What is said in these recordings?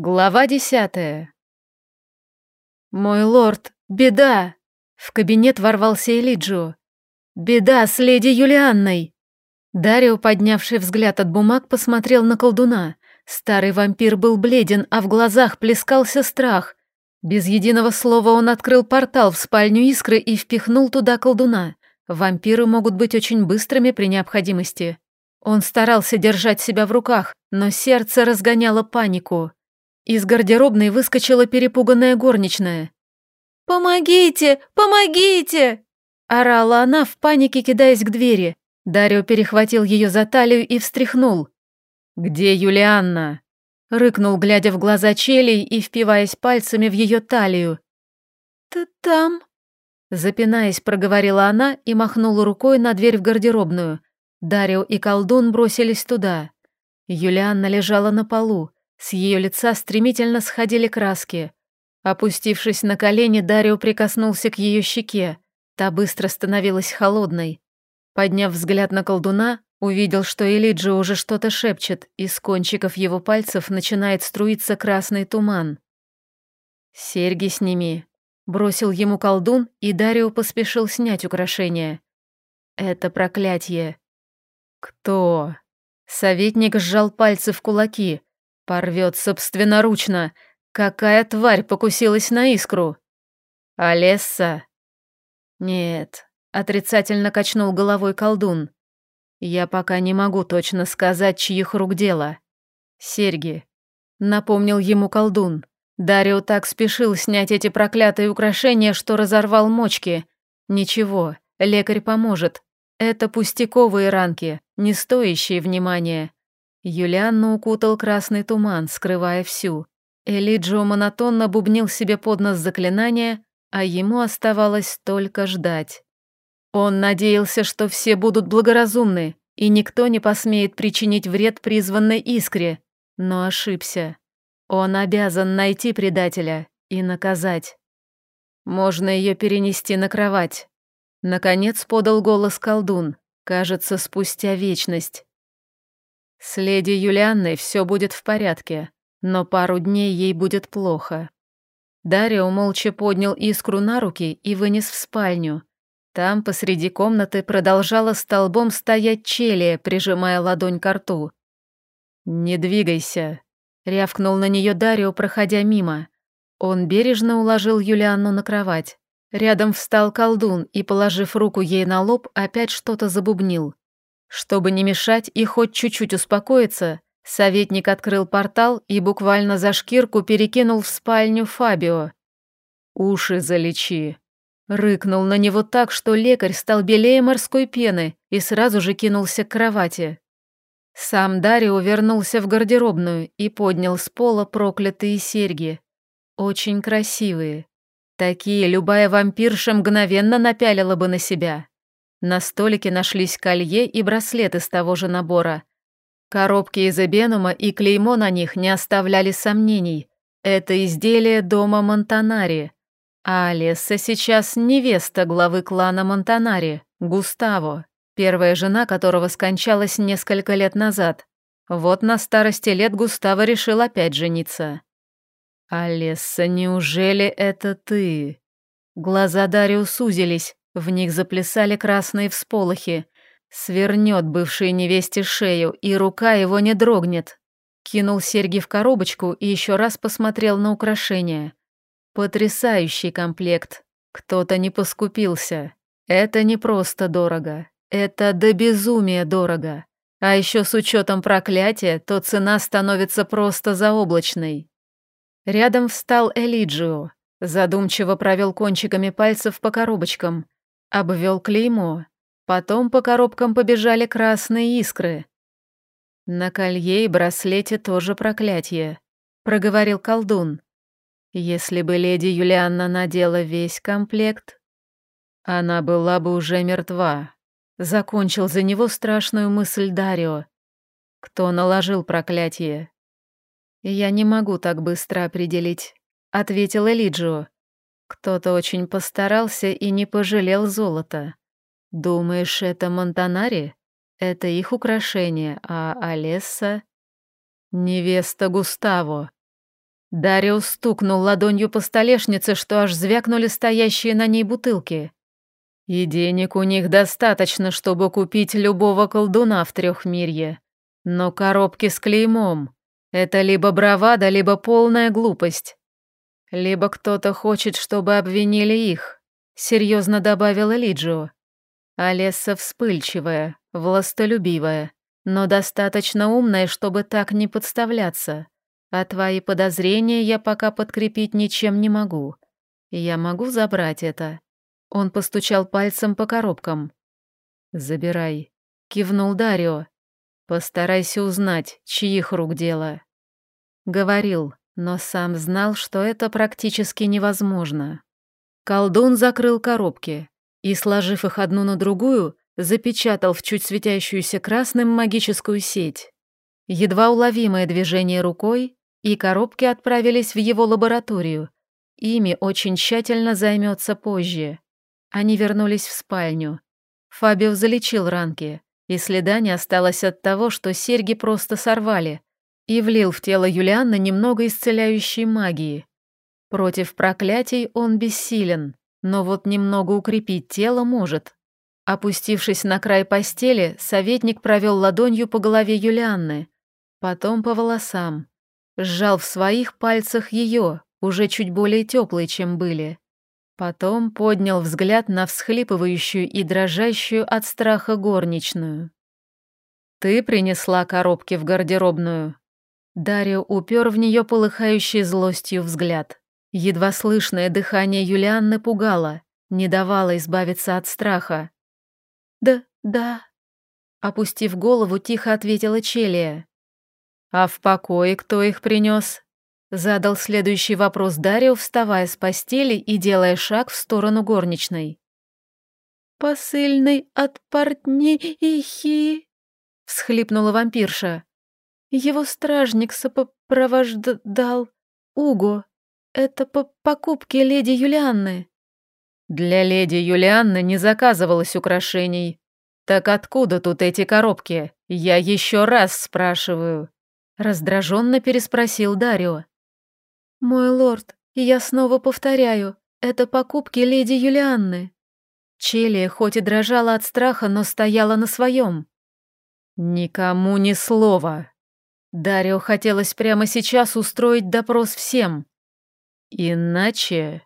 Глава десятая. «Мой лорд, беда!» В кабинет ворвался Элиджио. «Беда с леди Юлианной!» Дарио, поднявший взгляд от бумаг, посмотрел на колдуна. Старый вампир был бледен, а в глазах плескался страх. Без единого слова он открыл портал в спальню Искры и впихнул туда колдуна. Вампиры могут быть очень быстрыми при необходимости. Он старался держать себя в руках, но сердце разгоняло панику. Из гардеробной выскочила перепуганная горничная. «Помогите! Помогите!» Орала она в панике, кидаясь к двери. Дарио перехватил ее за талию и встряхнул. «Где Юлианна?» Рыкнул, глядя в глаза челей и впиваясь пальцами в ее талию. «Ты там?» Запинаясь, проговорила она и махнула рукой на дверь в гардеробную. Дарио и колдун бросились туда. Юлианна лежала на полу, с ее лица стремительно сходили краски. Опустившись на колени, Дарио прикоснулся к ее щеке. Та быстро становилась холодной. Подняв взгляд на колдуна, увидел, что Элиджи уже что-то шепчет, и с кончиков его пальцев начинает струиться красный туман. «Серьги сними», — бросил ему колдун, и Дарио поспешил снять украшение. «Это проклятие». «Кто?» Советник сжал пальцы в кулаки. Порвет собственноручно. Какая тварь покусилась на искру? Олесса? Нет, отрицательно качнул головой колдун. Я пока не могу точно сказать, чьих рук дело. Серьги. Напомнил ему колдун. Дарио так спешил снять эти проклятые украшения, что разорвал мочки. Ничего, лекарь поможет. Это пустяковые ранки, не стоящие внимания. Юлианну укутал красный туман, скрывая всю. Элиджио монотонно бубнил себе под нос заклинания, а ему оставалось только ждать. Он надеялся, что все будут благоразумны, и никто не посмеет причинить вред призванной искре, но ошибся. Он обязан найти предателя и наказать. Можно ее перенести на кровать. Наконец подал голос колдун, кажется, спустя вечность. С леди Юлианной все будет в порядке, но пару дней ей будет плохо. Дарио молча поднял искру на руки и вынес в спальню. Там посреди комнаты продолжала столбом стоять челия, прижимая ладонь к рту. «Не двигайся», — рявкнул на нее Дарио, проходя мимо. Он бережно уложил Юлианну на кровать. Рядом встал колдун и, положив руку ей на лоб, опять что-то забубнил. Чтобы не мешать и хоть чуть-чуть успокоиться, советник открыл портал и буквально за шкирку перекинул в спальню Фабио. «Уши залечи», Рыкнул на него так, что лекарь стал белее морской пены и сразу же кинулся к кровати. Сам Дарио вернулся в гардеробную и поднял с пола проклятые серьги. Очень красивые. Такие любая вампирша мгновенно напялила бы на себя. На столике нашлись колье и браслет из того же набора. Коробки из эбенума и клеймо на них не оставляли сомнений. Это изделие дома Монтанари. А Алесса сейчас невеста главы клана Монтанари, Густаво, первая жена которого скончалась несколько лет назад. Вот на старости лет Густаво решил опять жениться. «Алесса, неужели это ты?» Глаза Дарио сузились, в них заплясали красные всполохи. Свернет бывшей невесте шею, и рука его не дрогнет. Кинул серьги в коробочку и еще раз посмотрел на украшения. Потрясающий комплект. Кто-то не поскупился. Это не просто дорого. Это до безумия дорого. А еще с учетом проклятия, то цена становится просто заоблачной. Рядом встал Элиджио. Задумчиво провел кончиками пальцев по коробочкам. Обвел клеймо. Потом по коробкам побежали красные искры. На колье и браслете тоже проклятие, проговорил колдун. Если бы леди Юлианна надела весь комплект, она была бы уже мертва. Закончил за него страшную мысль Дарио. Кто наложил проклятие? Я не могу так быстро определить, ответил Элиджио. Кто-то очень постарался и не пожалел золота. Думаешь, это Монтанари? Это их украшение, а Алесса — невеста Густаво. Дариус стукнул ладонью по столешнице, что аж звякнули стоящие на ней бутылки. И денег у них достаточно, чтобы купить любого колдуна в трехмирье. Но коробки с клеймом — это либо бравада, либо полная глупость. Либо кто-то хочет, чтобы обвинили их, серьезно добавила Лиджио. Олесса вспыльчивая, властолюбивая, но достаточно умная, чтобы так не подставляться. А твои подозрения я пока подкрепить ничем не могу. Я могу забрать это. Он постучал пальцем по коробкам. «Забирай», — кивнул Дарио. «Постарайся узнать, чьих рук дело». Говорил, но сам знал, что это практически невозможно. Колдун закрыл коробки и, сложив их одну на другую, запечатал в чуть светящуюся красным магическую сеть. Едва уловимое движение рукой, и коробки отправились в его лабораторию. Ими очень тщательно займется позже. Они вернулись в спальню. Фабио залечил ранки, и следа не осталось от того, что серьги просто сорвали, и влил в тело Юлианна немного исцеляющей магии. Против проклятий он бессилен, но вот немного укрепить тело может. Опустившись на край постели, советник провел ладонью по голове Юлианны, потом по волосам, сжал в своих пальцах ее, уже чуть более теплые, чем были. Потом поднял взгляд на всхлипывающую и дрожащую от страха горничную. «Ты принесла коробки в гардеробную?» Дарио упер в нее полыхающий злостью взгляд. Едва слышное дыхание Юлианны пугало, не давало избавиться от страха. «Да, да», — опустив голову, тихо ответила Челия. «А в покое кто их принес?» Задал следующий вопрос Дарио, вставая с постели и делая шаг в сторону горничной. «Посыльный от портнихи», — всхлипнула вампирша. Его стражник сопровождал Уго. Это по покупке леди Юлианны. Для леди Юлианны не заказывалось украшений. Так откуда тут эти коробки? Я еще раз спрашиваю. Раздраженно переспросил Дарио. Мой лорд, я снова повторяю, это покупки леди Юлианны. Челия хоть и дрожала от страха, но стояла на своем. «Никому ни слова», Дарио хотелось прямо сейчас устроить допрос всем. Иначе...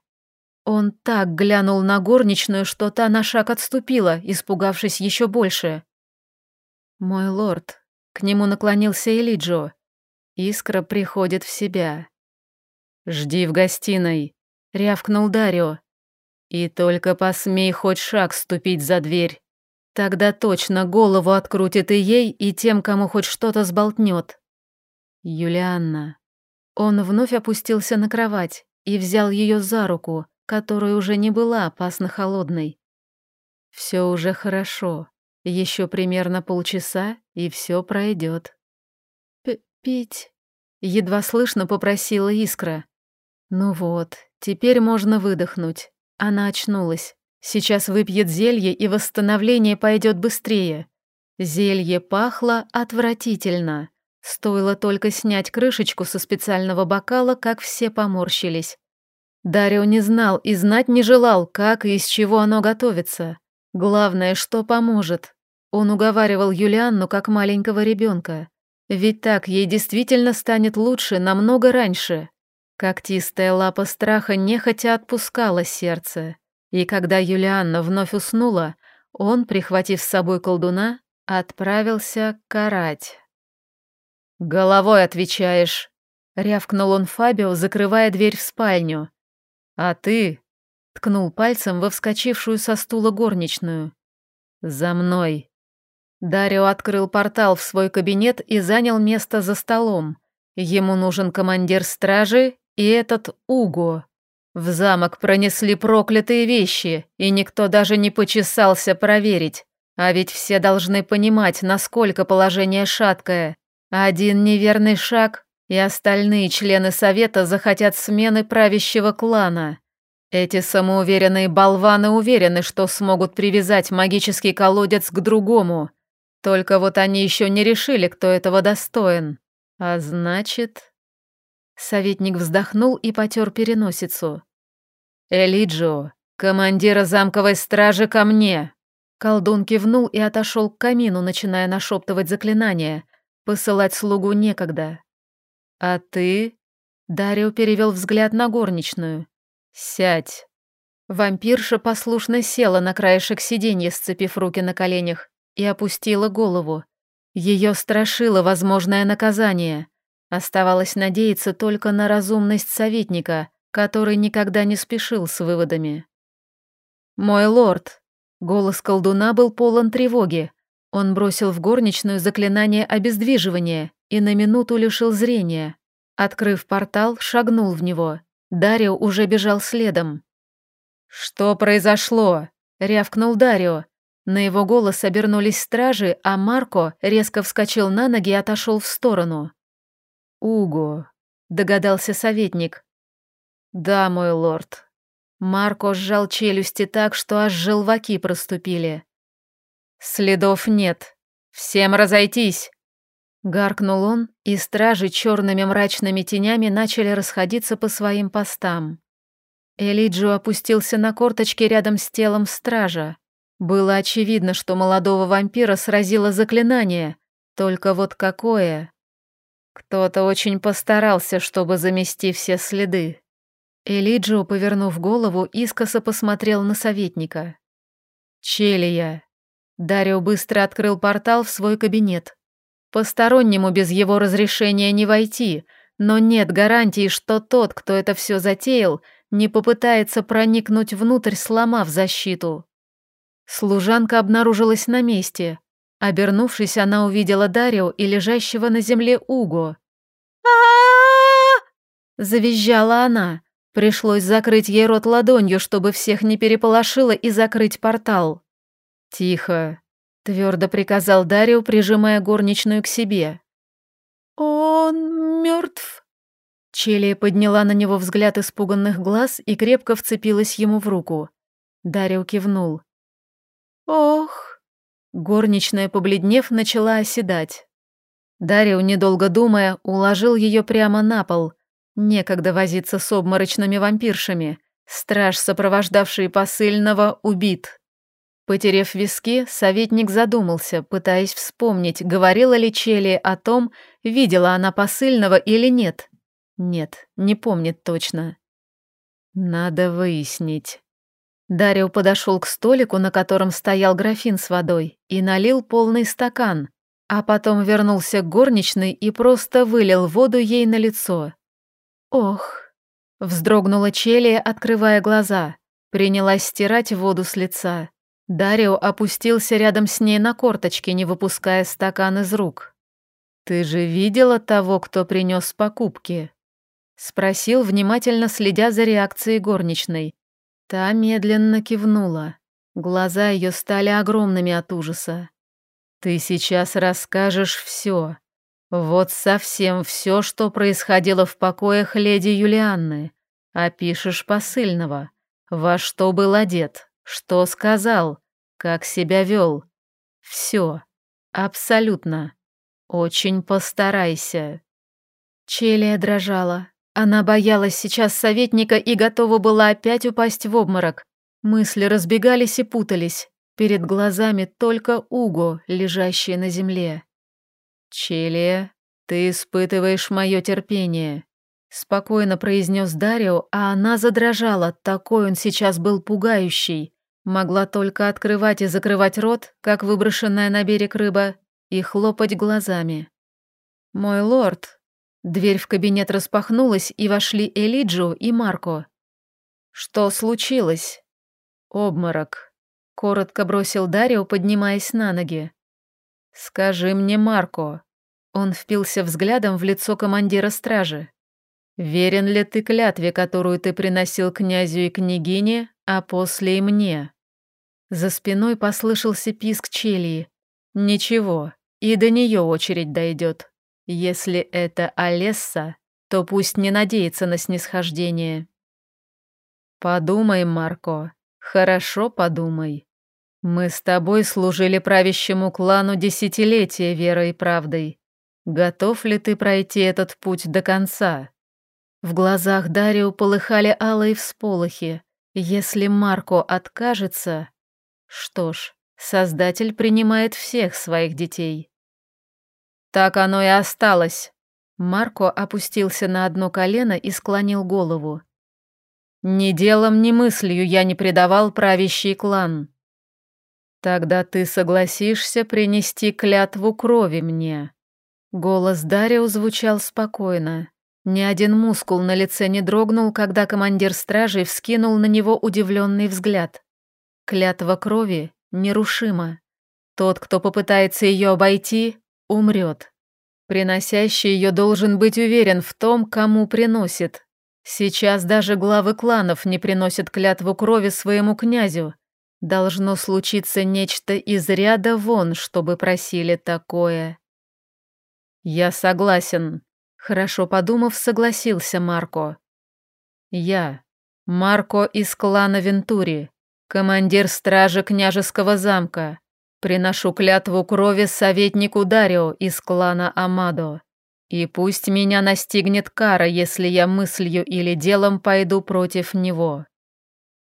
Он так глянул на горничную, что та на шаг отступила, испугавшись еще больше. «Мой лорд», — к нему наклонился Элиджо. «Искра приходит в себя». «Жди в гостиной», — рявкнул Дарио. «И только посмей хоть шаг ступить за дверь. Тогда точно голову открутит и ей, и тем, кому хоть что-то сболтнет». Юлианна. Он вновь опустился на кровать и взял ее за руку, которая уже не была опасно холодной. Все уже хорошо. Еще примерно полчаса, и все пройдет. «Пить?» — едва слышно попросила Искра. Ну вот, теперь можно выдохнуть. Она очнулась. Сейчас выпьет зелье, и восстановление пойдет быстрее. Зелье пахло отвратительно. Стоило только снять крышечку со специального бокала, как все поморщились. Дарио не знал и знать не желал, как и из чего оно готовится. Главное, что поможет. Он уговаривал Юлианну как маленького ребенка. Ведь так ей действительно станет лучше намного раньше. Когтистая лапа страха нехотя отпускала сердце. И когда Юлианна вновь уснула, он, прихватив с собой колдуна, отправился карать. «Головой отвечаешь», — рявкнул он Фабио, закрывая дверь в спальню. «А ты?» — ткнул пальцем во вскочившую со стула горничную. «За мной». Дарио открыл портал в свой кабинет и занял место за столом. Ему нужен командир стражи и этот Уго. В замок пронесли проклятые вещи, и никто даже не почесался проверить. А ведь все должны понимать, насколько положение шаткое. Один неверный шаг, и остальные члены совета захотят смены правящего клана. Эти самоуверенные болваны уверены, что смогут привязать магический колодец к другому. Только вот они еще не решили, кто этого достоин. А значит... Советник вздохнул и потер переносицу. «Элиджио, командира замковой стражи ко мне!» Колдун кивнул и отошел к камину, начиная нашептывать заклинания. Посылать слугу некогда. «А ты?» Дарио перевел взгляд на горничную. «Сядь». Вампирша послушно села на краешек сиденья, сцепив руки на коленях, и опустила голову. Ее страшило возможное наказание. Оставалось надеяться только на разумность советника, который никогда не спешил с выводами. «Мой лорд!» Голос колдуна был полон тревоги. Он бросил в горничную заклинание обездвиживания и на минуту лишил зрения. Открыв портал, шагнул в него. Дарио уже бежал следом. «Что произошло?» — рявкнул Дарио. На его голос обернулись стражи, а Марко резко вскочил на ноги и отошел в сторону. «Уго», — догадался советник. «Да, мой лорд». Марко сжал челюсти так, что аж желваки проступили. «Следов нет. Всем разойтись!» Гаркнул он, и стражи черными мрачными тенями начали расходиться по своим постам. Элиджио опустился на корточки рядом с телом стража. Было очевидно, что молодого вампира сразило заклинание, только вот какое. Кто-то очень постарался, чтобы замести все следы. Элиджио, повернув голову, искоса посмотрел на советника. «Челия». Дарио быстро открыл портал в свой кабинет. Постороннему без его разрешения не войти, но нет гарантии, что тот, кто это все затеял, не попытается проникнуть внутрь, сломав защиту. Служанка обнаружилась на месте. Обернувшись, она увидела Дарио и лежащего на земле Уго. Завизжала она. Пришлось закрыть ей рот ладонью, чтобы всех не переполошило, и закрыть портал. «Тихо», Твердо приказал Дарио, прижимая горничную к себе. «Он мертв?» Челия подняла на него взгляд испуганных глаз и крепко вцепилась ему в руку. Дарио кивнул. «Ох!» Горничная, побледнев, начала оседать. Дарио, недолго думая, уложил ее прямо на пол. Некогда возиться с обморочными вампиршами. Страж, сопровождавший посыльного, убит. Потерев виски, советник задумался, пытаясь вспомнить, говорила ли Челия о том, видела она посыльного или нет. Нет, не помнит точно. Надо выяснить. Дарио подошел к столику, на котором стоял графин с водой, и налил полный стакан, а потом вернулся к горничной и просто вылил воду ей на лицо. «Ох!» — вздрогнула Челия, открывая глаза, принялась стирать воду с лица. Дарио опустился рядом с ней на корточки, не выпуская стакан из рук. «Ты же видела того, кто принес покупки?» Спросил, внимательно следя за реакцией горничной. Та медленно кивнула. Глаза ее стали огромными от ужаса. «Ты сейчас расскажешь все. Вот совсем все, что происходило в покоях леди Юлианны. Опишешь посыльного. Во что был одет, что сказал, как себя вел. Все. Абсолютно. Очень постарайся. Челия дрожала. Она боялась сейчас советника и готова была опять упасть в обморок. Мысли разбегались и путались. Перед глазами только Уго, лежащий на земле. «Челия, ты испытываешь мое терпение», — спокойно произнес Дарио, а она задрожала, такой он сейчас был пугающий. Могла только открывать и закрывать рот, как выброшенная на берег рыба, и хлопать глазами. «Мой лорд!» Дверь в кабинет распахнулась, и вошли Элиджо и Марко. «Что случилось?» «Обморок», — коротко бросил Дарио, поднимаясь на ноги. «Скажи мне, Марко». Он впился взглядом в лицо командира стражи. «Верен ли ты клятве, которую ты приносил князю и княгине, а после и мне?» За спиной послышался писк челии. «Ничего, и до нее очередь дойдет. Если это Олесса, то пусть не надеется на снисхождение». «Подумай, Марко, хорошо подумай. Мы с тобой служили правящему клану десятилетия верой и правдой. Готов ли ты пройти этот путь до конца? В глазах Дарио полыхали алые всполохи. Если Марко откажется... Что ж, Создатель принимает всех своих детей. Так оно и осталось. Марко опустился на одно колено и склонил голову. Ни делом, ни мыслью я не предавал правящий клан. Тогда ты согласишься принести клятву крови мне. Голос Дарио звучал спокойно. Ни один мускул на лице не дрогнул, когда командир стражей вскинул на него удивленный взгляд. Клятва крови нерушима. Тот, кто попытается ее обойти, умрет. Приносящий ее должен быть уверен в том, кому приносит. Сейчас даже главы кланов не приносят клятву крови своему князю. Должно случиться нечто из ряда вон, чтобы просили такое. Я согласен, Хорошо подумав, согласился Марко. «Я, Марко из клана Вентури, командир стражи княжеского замка, приношу клятву крови советнику Дарио из клана Амадо. И пусть меня настигнет кара, если я мыслью или делом пойду против него».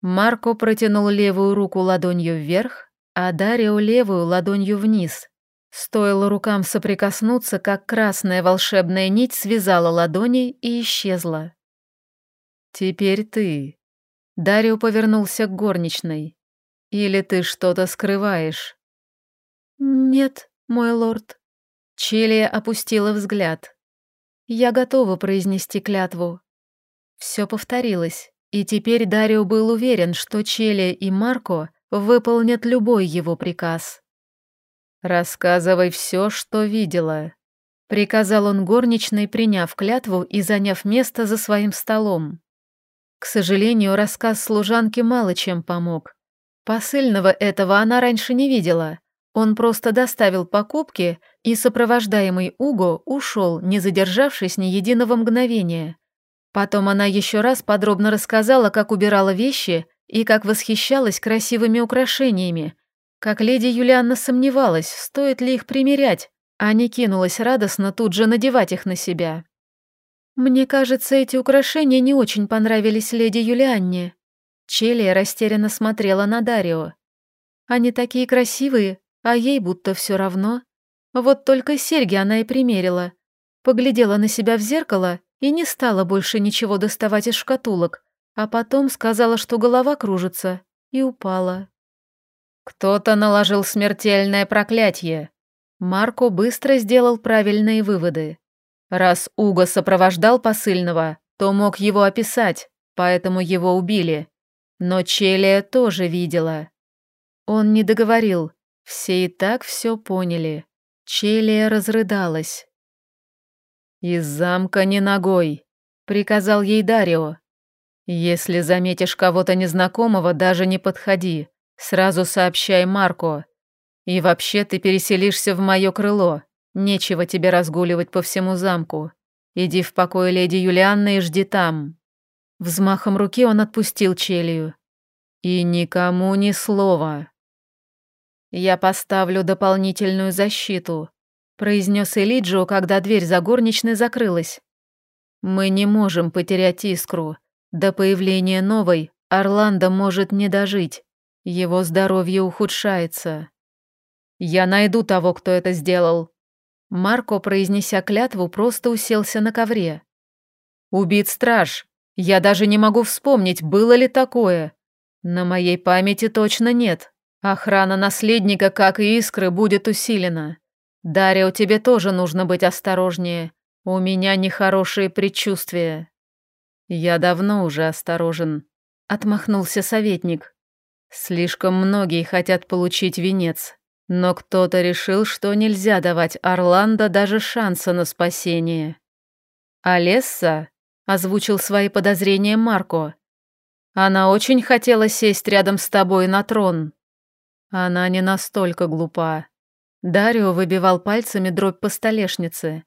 Марко протянул левую руку ладонью вверх, а Дарио левую ладонью вниз, Стоило рукам соприкоснуться, как красная волшебная нить связала ладони и исчезла. «Теперь ты». Дарио повернулся к горничной. «Или ты что-то скрываешь?» «Нет, мой лорд». Челия опустила взгляд. «Я готова произнести клятву». Все повторилось, и теперь Дарио был уверен, что Челия и Марко выполнят любой его приказ. «Рассказывай все, что видела», — приказал он горничной, приняв клятву и заняв место за своим столом. К сожалению, рассказ служанки мало чем помог. Посыльного этого она раньше не видела. Он просто доставил покупки, и сопровождаемый Уго ушел, не задержавшись ни единого мгновения. Потом она еще раз подробно рассказала, как убирала вещи и как восхищалась красивыми украшениями, как леди Юлианна сомневалась, стоит ли их примерять, а не кинулась радостно тут же надевать их на себя. «Мне кажется, эти украшения не очень понравились леди Юлианне». Челия растерянно смотрела на Дарио. «Они такие красивые, а ей будто все равно. Вот только серьги она и примерила. Поглядела на себя в зеркало и не стала больше ничего доставать из шкатулок, а потом сказала, что голова кружится, и упала. Кто-то наложил смертельное проклятие. Марко быстро сделал правильные выводы. Раз Уго сопровождал посыльного, то мог его описать, поэтому его убили. Но Челия тоже видела. Он не договорил, все и так все поняли. Челия разрыдалась. «Из замка не ногой», — приказал ей Дарио. «Если заметишь кого-то незнакомого, даже не подходи. Сразу сообщай Марко. И вообще ты переселишься в мое крыло. Нечего тебе разгуливать по всему замку. Иди в покой леди Юлианны и жди там». Взмахом руки он отпустил Челию. «И никому ни слова». «Я поставлю дополнительную защиту», — произнес Элиджио, когда дверь за горничной закрылась. «Мы не можем потерять искру. До появления новой Орландо может не дожить. Его здоровье ухудшается. Я найду того, кто это сделал. Марко, произнеся клятву, просто уселся на ковре. Убит страж. Я даже не могу вспомнить, было ли такое. На моей памяти точно нет. Охрана наследника, как и искры, будет усилена. Дарио, тебе тоже нужно быть осторожнее. У меня нехорошие предчувствия. Я давно уже осторожен, отмахнулся советник. Слишком многие хотят получить венец, но кто-то решил, что нельзя давать Орландо даже шанса на спасение. «Алесса?» — озвучил свои подозрения Марко. «Она очень хотела сесть рядом с тобой на трон». Она не настолько глупа. Дарио выбивал пальцами дробь по столешнице.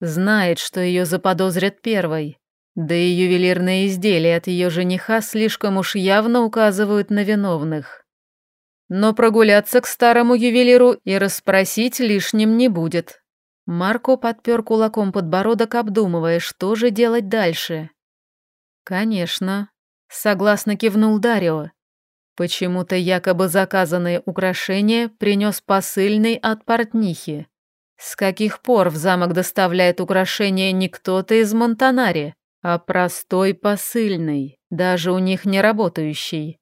Знает, что ее заподозрят первой. Да и ювелирные изделия от ее жениха слишком уж явно указывают на виновных. Но прогуляться к старому ювелиру и расспросить лишним не будет. Марко подпер кулаком подбородок, обдумывая, что же делать дальше. «Конечно», — согласно кивнул Дарио. Почему-то якобы заказанные украшения принес посыльный от портнихи. С каких пор в замок доставляет украшения не кто-то из Монтанари, а простой посыльный, даже у них не работающий?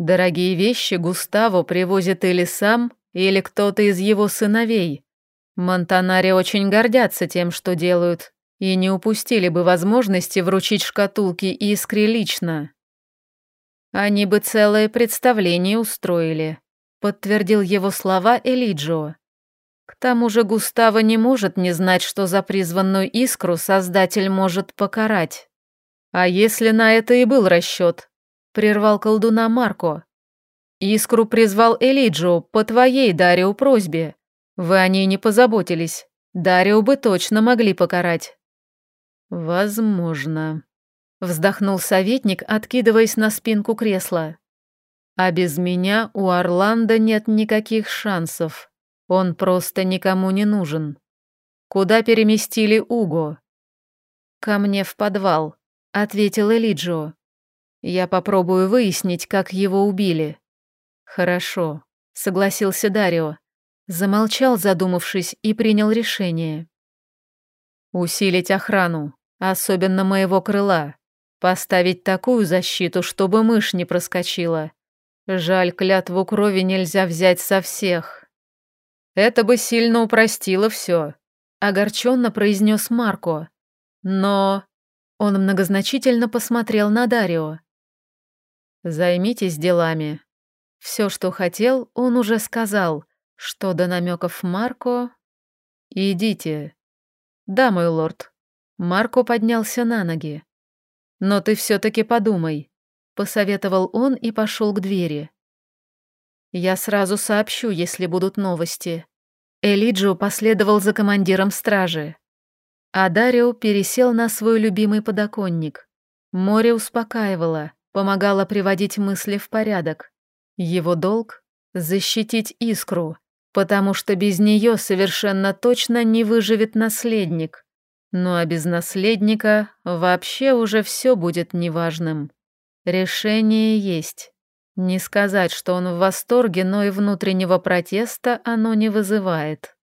Дорогие вещи Густаво привозит или сам, или кто-то из его сыновей. Монтанари очень гордятся тем, что делают, и не упустили бы возможности вручить шкатулки Искре лично. Они бы целое представление устроили, подтвердил его слова Элиджо. К тому же Густаво не может не знать, что за призванную искру Создатель может покарать. А если на это и был расчет? Прервал колдуна Марко. Искру призвал Элиджо по твоей, Дарио, просьбе. Вы о ней не позаботились. Дарио бы точно могли покарать. Возможно. Вздохнул советник, откидываясь на спинку кресла. А без меня у Орландо нет никаких шансов. Он просто никому не нужен. Куда переместили Уго? Ко мне в подвал, ответил Элиджо. Я попробую выяснить, как его убили. Хорошо, согласился Дарио. Замолчал, задумавшись, и принял решение. Усилить охрану, особенно моего крыла. Поставить такую защиту, чтобы мышь не проскочила. Жаль, клятву крови нельзя взять со всех. Это бы сильно упростило все, огорченно произнес Марко. Но... Он многозначительно посмотрел на Дарио. Займитесь делами. Все, что хотел, он уже сказал. Что до намеков Марко... Идите. Да, мой лорд. Марко поднялся на ноги. «Но ты все-таки подумай», — посоветовал он и пошел к двери. «Я сразу сообщу, если будут новости». Элиджио последовал за командиром стражи. А Дарио пересел на свой любимый подоконник. Море успокаивало, помогало приводить мысли в порядок. Его долг — защитить искру, потому что без нее совершенно точно не выживет наследник. Ну а без наследника вообще уже все будет неважным. Решение есть. Не сказать, что он в восторге, но и внутреннего протеста оно не вызывает.